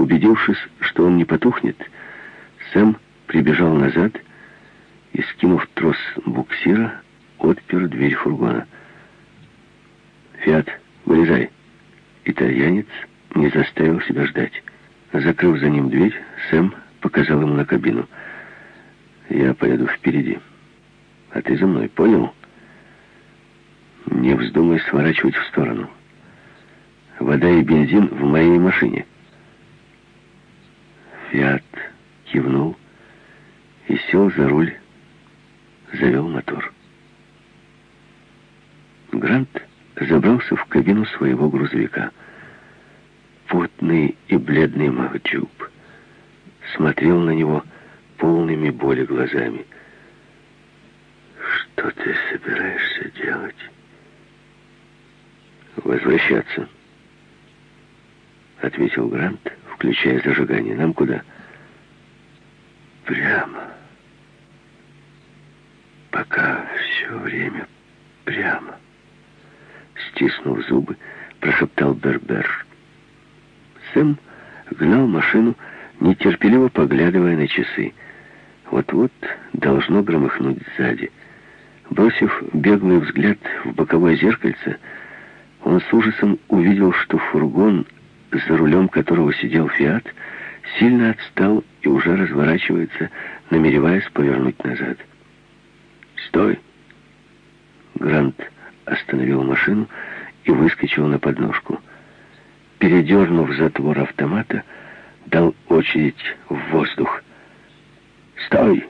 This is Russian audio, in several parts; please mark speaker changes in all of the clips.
Speaker 1: Убедившись, что он не потухнет, Сэм прибежал назад и, скинув трос буксира, отпер дверь фургона. «Фиат, вылезай!» Итальянец не заставил себя ждать. Закрыв за ним дверь, Сэм показал ему на кабину. «Я поеду впереди. А ты за мной, понял?» «Не вздумай сворачивать в сторону. Вода и бензин в моей машине». Фиат кивнул и сел за руль, завел мотор. Грант забрался в кабину своего грузовика. Потный и бледный Махджуб смотрел на него полными боли глазами. «Что ты собираешься делать?» «Возвращаться», — ответил Грант, включая зажигание. «Нам куда?» «Прямо. Пока все время прямо» стиснув зубы, прошептал Бербер. Сэм гнал машину, нетерпеливо поглядывая на часы. Вот-вот должно громыхнуть сзади. Бросив беглый взгляд в боковое зеркальце, он с ужасом увидел, что фургон, за рулем которого сидел «Фиат», сильно отстал и уже разворачивается, намереваясь повернуть назад. «Стой!» Грант остановил машину и выскочил на подножку. Передернув затвор автомата, дал очередь в воздух. «Стой!»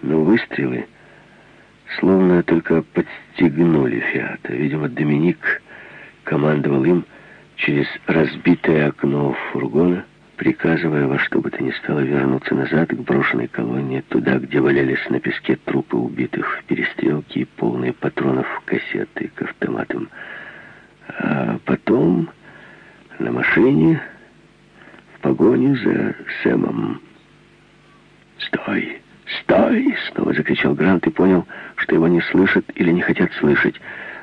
Speaker 1: Но выстрелы словно только подстегнули Фиата. Видимо, Доминик командовал им через разбитое окно фургона, приказывая во что бы то ни стало вернуться назад к брошенной колонне, туда, где валялись на песке трупы убитых в перестрелке и полные патронов кассеты к автоматам. А потом на машине в погоню за Сэмом. «Стой! Стой!» — снова закричал Грант и понял, что его не слышат или не хотят слышать.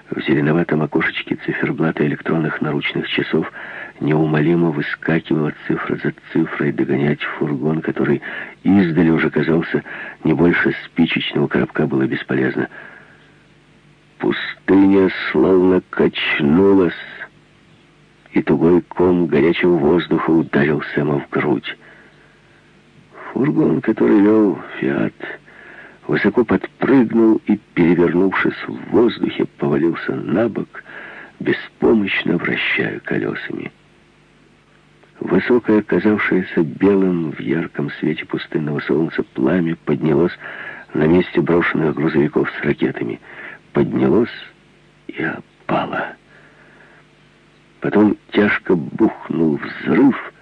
Speaker 1: В зеленоватом окошечке циферблата электронных наручных часов неумолимо выскакивала цифра за цифрой догонять фургон, который издали уже казался не больше спичечного коробка, было бесполезно. Пустыня словно качнулась, и тугой ком горячего воздуха ударил Сэма в грудь. Фургон, который вел «Фиат», высоко подпрыгнул и, перевернувшись в воздухе, повалился на бок, беспомощно вращая колесами. Высокое, казавшееся белым в ярком свете пустынного солнца, пламя поднялось на месте брошенных грузовиков с ракетами. Поднялось и опало. Потом тяжко бухнул взрыв,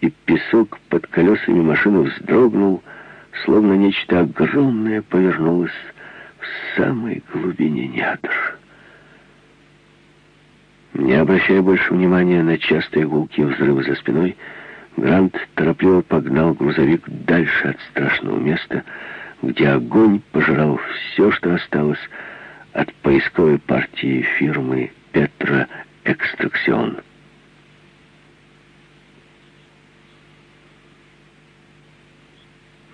Speaker 1: и песок под колесами машины вздрогнул, словно нечто огромное повернулось в самой глубине недр. Не обращая больше внимания на частые гулкие взрывы за спиной, Грант торопливо погнал грузовик дальше от страшного места, где огонь пожирал все, что осталось от поисковой партии фирмы «Петра Экстраксион».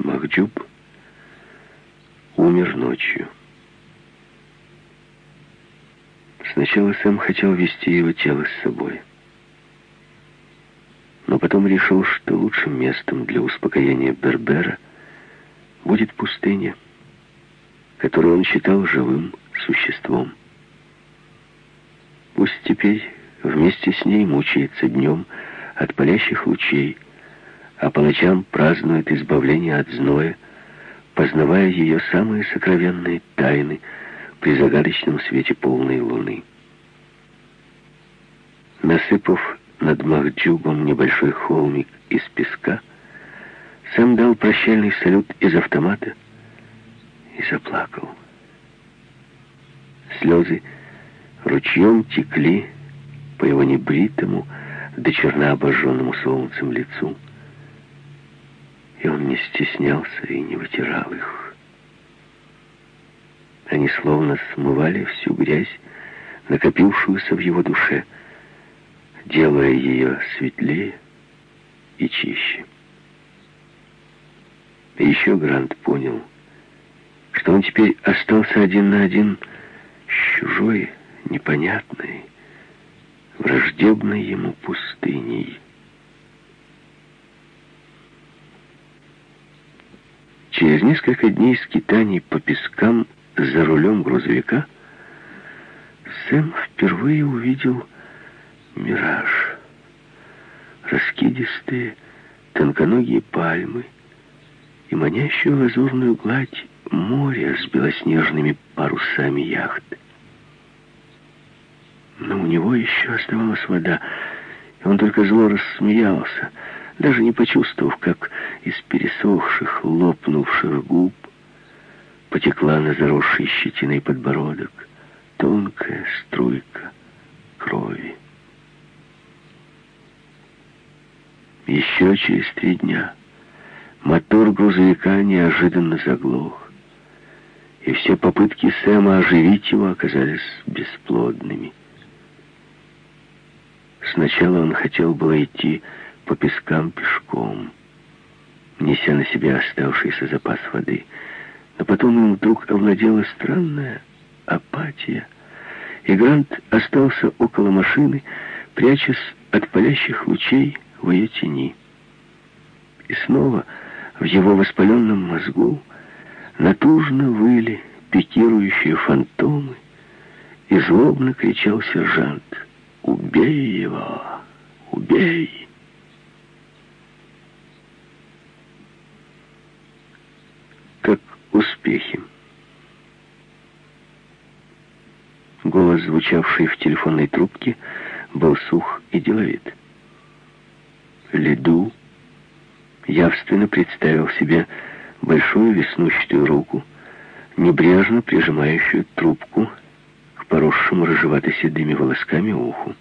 Speaker 1: Махджуб умер ночью. Сначала Сэм хотел вести его тело с собой. Но потом решил, что лучшим местом для успокоения Бербера будет пустыня, которую он считал живым существом. Пусть теперь вместе с ней мучается днем от палящих лучей, а по ночам празднует избавление от зноя, познавая ее самые сокровенные тайны при загадочном свете полной луны. Насыпав над Махджубом небольшой холмик из песка, сам дал прощальный салют из автомата и заплакал. Слезы ручьем текли по его небритому, до черна обожженному солнцем лицу и он не стеснялся и не вытирал их. Они словно смывали всю грязь, накопившуюся в его душе. делая ее светлее и чище. И еще Грант понял, что он теперь остался один на один с чужой, непонятной, враждебной ему пустыней. Через несколько дней скитаний по пескам за рулем грузовика Сэм впервые увидел мираж. Раскидистые, тонконогие пальмы и манящую лазурную гладь моря с белоснежными парусами яхт. Но у него еще оставалась вода, и он только зло рассмеялся, даже не почувствовав, как из пересохших, лопнувших губ потекла на заросший щетиной подбородок тонкая струйка крови. Еще через три дня мотор грузовика неожиданно заглох, и все попытки Сэма оживить его оказались бесплодными. Сначала он хотел было идти по пескам пешком, неся на себе оставшийся запас воды. Но потом им вдруг овладела странная апатия, и Грант остался около машины, прячась от палящих лучей в ее тени. И снова в его воспаленном мозгу натужно выли пикирующие фантомы, и злобно кричал сержант «Убей его! Убей!» Успехи. Голос, звучавший в телефонной трубке, был сух и деловит. Лиду явственно представил себе большую веснущатую руку, небрежно прижимающую трубку к поросшему рыжевато-седыми волосками уху.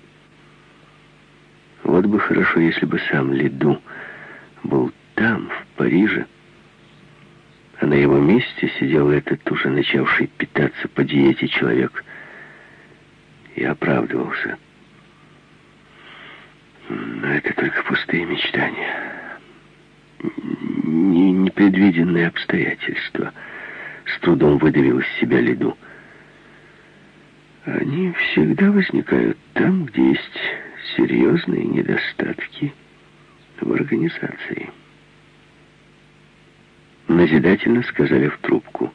Speaker 1: Вот бы хорошо, если бы сам Лиду был там, в Париже, а на его месте сидел этот уже начавший питаться по диете человек и оправдывался. Но это только пустые мечтания. Непредвиденные обстоятельства. С трудом выдавил из себя лиду. Они всегда возникают там, где есть серьезные недостатки в организации назидательно сказали в трубку.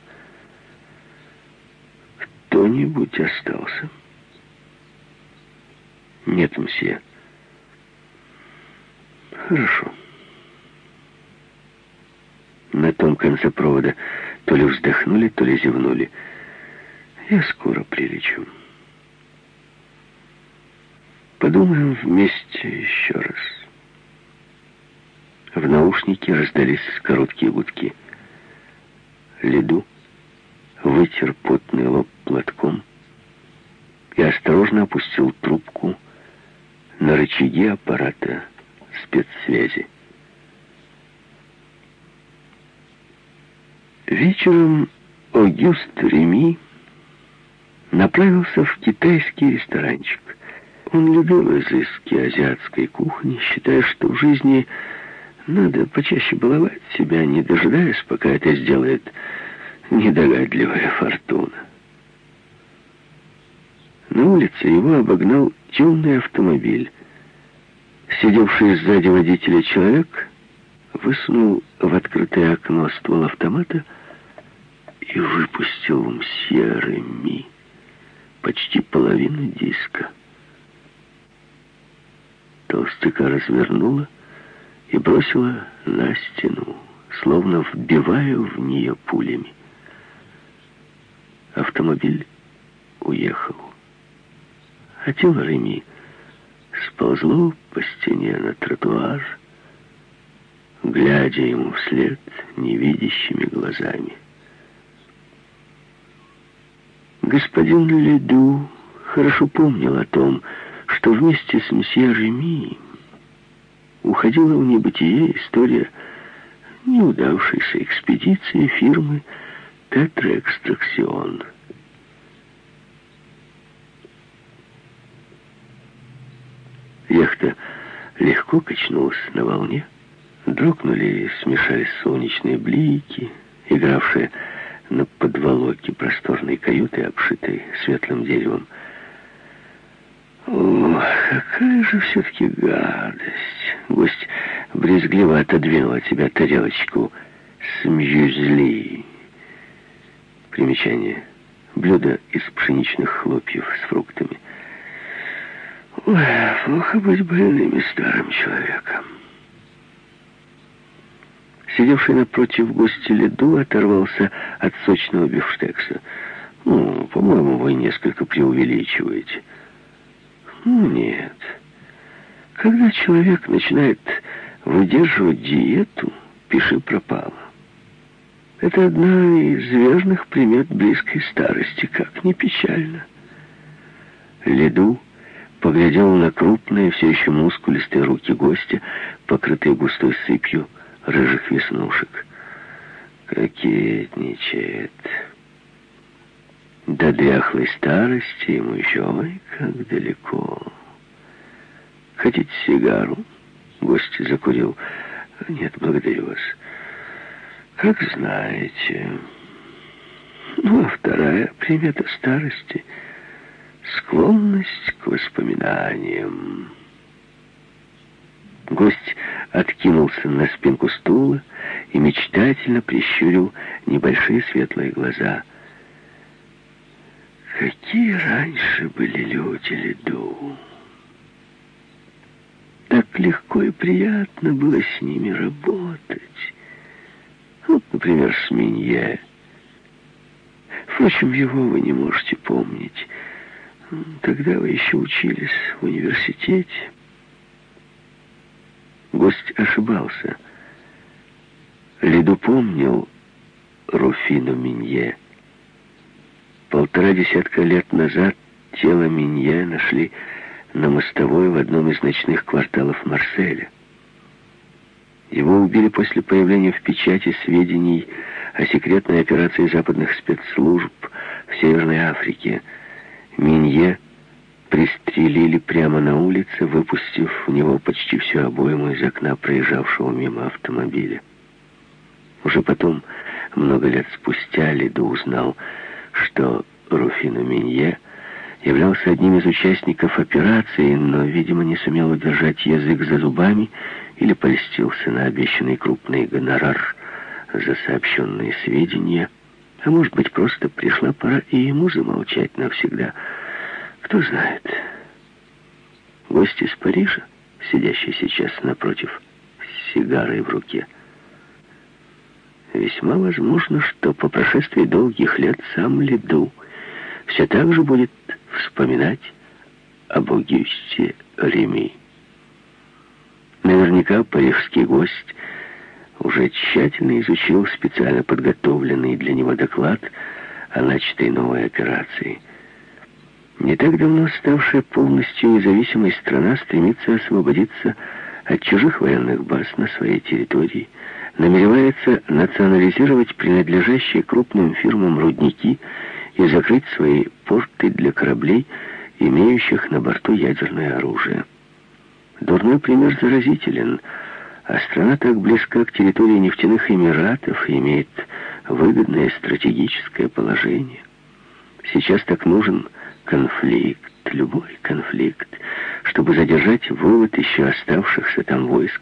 Speaker 1: «Кто-нибудь остался?» «Нет, мсье». «Хорошо». На том конце провода то ли вздохнули, то ли зевнули. «Я скоро прилечу». Подумаем вместе еще раз. В наушнике раздались короткие гудки. Лиду вытер потный лоб платком и осторожно опустил трубку на рычаги аппарата спецсвязи. Вечером Огюст Реми направился в китайский ресторанчик. Он любил изыски азиатской кухни, считая, что в жизни надо почаще баловать себя, не дожидаясь, пока это сделает недогадливая фортуна. На улице его обогнал темный автомобиль. Сидевший сзади водителя человек высунул в открытое окно ствол автомата и выпустил мсье Реми почти половину диска. Толстяка развернула, и бросила на стену, словно вбивая в нее пулями. Автомобиль уехал, а тело Реми сползло по стене на тротуар, глядя ему вслед невидящими глазами. Господин Леду хорошо помнил о том, что вместе с мсье Реми уходила в небытие история неудавшейся экспедиции фирмы «Тетраэкстраксион». Яхта легко качнулась на волне. Дрогнули и смешались солнечные блики, игравшие на подволоке просторной каюты, обшитой светлым деревом. О, какая же все-таки гадость! Гость брезгливо отодвинул от себя тарелочку с мюзли. Примечание. Блюдо из пшеничных хлопьев с фруктами. Ой, плохо быть больным и старым человеком. Сидевший напротив гостя Леду оторвался от сочного бифштекса. «Ну, по-моему, вы несколько преувеличиваете». «Ну, нет. Когда человек начинает выдерживать диету, пиши пропало. Это одна из верных примет близкой старости, как ни печально». Леду поглядел на крупные, все еще мускулистые руки гостя, покрытые густой сыпью, рыжих веснушек. Кокетничает. До дряхлой старости ему еще, ой, как далеко. Хотите сигару? Гость закурил. Нет, благодарю вас. Как знаете. Ну, а вторая примета старости — склонность к воспоминаниям. Гость откинулся на спинку стула и мечтательно прищурил небольшие светлые глаза. Какие раньше были люди, Леду! Так легко и приятно было с ними работать. Вот, например, с Минье. Впрочем, его вы не можете помнить. Тогда вы еще учились в университете. Гость ошибался. Лиду помнил Руфину Минье. Полтора десятка лет назад тело Минье нашли на мостовой в одном из ночных кварталов Марселя. Его убили после появления в печати сведений о секретной операции западных спецслужб в Северной Африке. Минье пристрелили прямо на улице, выпустив в него почти всю обойму из окна проезжавшего мимо автомобиля. Уже потом, много лет спустя, Лиду узнал, что Руфина Минье являлся одним из участников операции, но, видимо, не сумел удержать язык за зубами или польстился на обещанный крупный гонорар за сообщенные сведения, а может быть, просто пришла пора и ему замолчать навсегда — кто знает. Гость из Парижа, сидящий сейчас напротив, с сигарой в руке. Весьма возможно, что по прошествии долгих лет сам Лиду все так же будет вспоминать об Огюсте Реми. Наверняка парижский гость уже тщательно изучил специально подготовленный для него доклад о начатой новой операции – не так давно ставшая полностью независимой страна стремится освободиться от чужих военных баз на своей территории, намеревается национализировать принадлежащие крупным фирмам рудники и закрыть свои порты для кораблей, имеющих на борту ядерное оружие. Дурной пример заразителен, а страна так близка к территории нефтяных эмиратов и имеет выгодное стратегическое положение. Сейчас так нужен конфликт, любой конфликт, чтобы задержать вывод еще оставшихся там войск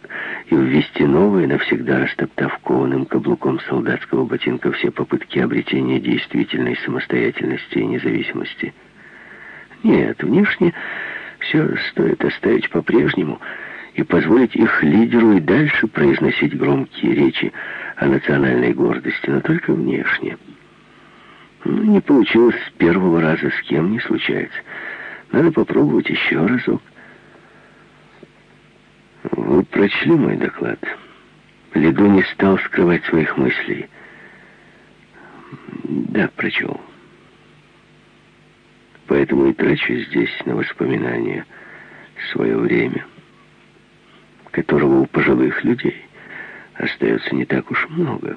Speaker 1: и ввести новые, навсегда растоптав кованым каблуком солдатского ботинка все попытки обретения действительной самостоятельности и независимости. Нет, внешне все стоит оставить по-прежнему и позволить их лидеру и дальше произносить громкие речи о национальной гордости, но только внешне. Ну, не получилось с первого раза, с кем не случается. Надо попробовать еще разок. Вы прочли мой доклад? Лиду не стал скрывать своих мыслей. Да, прочел. Поэтому и трачу здесь на воспоминания свое время, которого у пожилых людей остается не так уж много.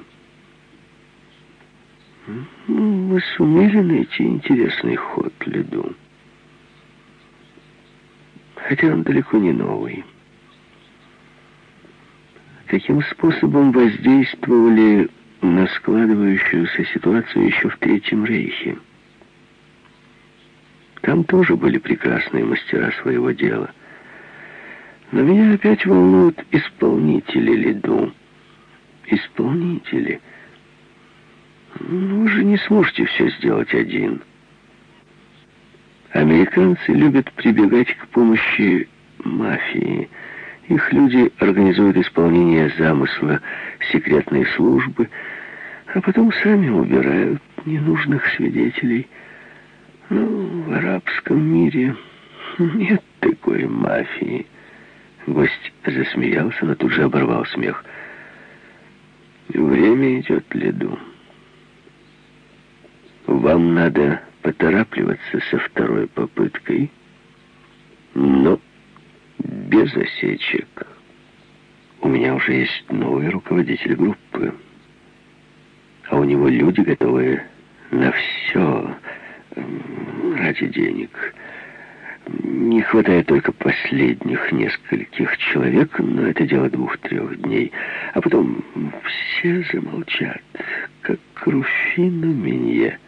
Speaker 1: Вы сумели найти интересный ход, Леду. хотя он далеко не новый. Таким способом воздействовали на складывающуюся ситуацию еще в Третьем Рейхе. Там тоже были прекрасные мастера своего дела. Но меня опять волнуют исполнители лиду. Исполнители. Ну, вы же не сможете все сделать один. Американцы любят прибегать к помощи мафии. Их люди организуют исполнение замысла секретной службы, а потом сами убирают ненужных свидетелей. Ну, в арабском мире нет такой мафии. Гость засмеялся, но тут же оборвал смех. Время идет леду. Вам надо поторапливаться со второй попыткой, но без осечек. У меня уже есть новый руководитель группы, а у него люди, готовые на все ради денег. Не хватает только последних нескольких человек, но это дело двух-трех дней. А потом все замолчат, как Руфина Минье.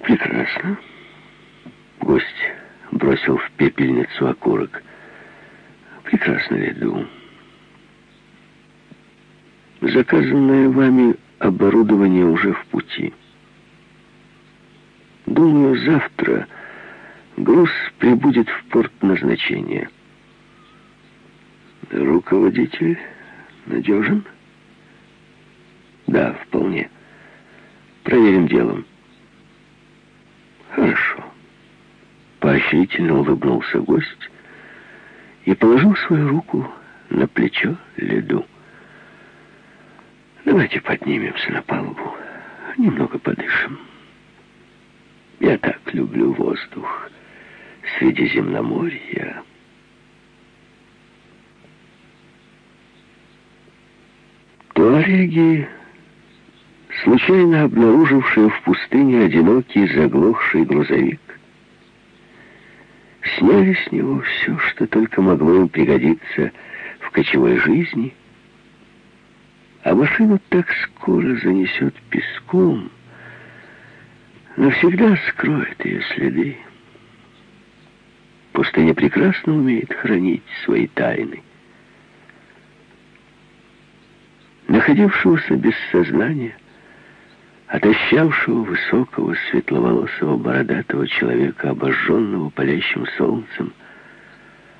Speaker 1: Прекрасно. Гость бросил в пепельницу окурок. Прекрасно веду. Заказанное вами оборудование уже в пути. Думаю, завтра груз прибудет в порт назначения. Руководитель надежен? Да, вполне. Проверим делом. Хорошо. Поощрительно улыбнулся гость и положил свою руку на плечо леду. Давайте поднимемся на палубу, немного подышим. Я так люблю воздух Средиземноморья. Туареги случайно обнаружившие в пустыне одинокий заглохший грузовик, сняли с него все, что только могло им пригодиться в кочевой жизни, а машину так скоро занесет песком, навсегда скроет ее следы. Пустыня прекрасно умеет хранить свои тайны. Находившегося без сознания, отощавшего высокого светловолосого бородатого человека, обожженного палящим солнцем,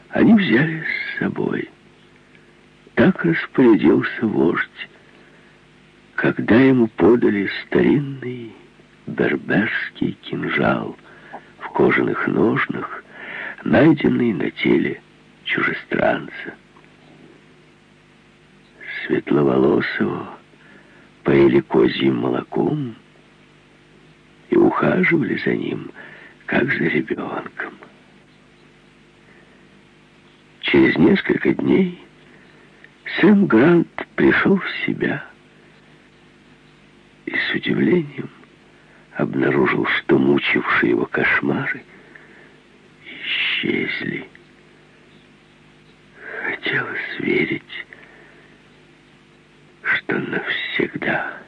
Speaker 1: они взяли с собой. Так распорядился вождь, когда ему подали старинный берберский кинжал в кожаных ножнах, найденный на теле чужестранца. Светловолосого, поили козьим молоком и ухаживали за ним, как за ребенком. Через несколько дней Сэм Грант пришел в себя и с удивлением обнаружил, что мучившие его кошмары исчезли. Хотелось верить, что навсегда.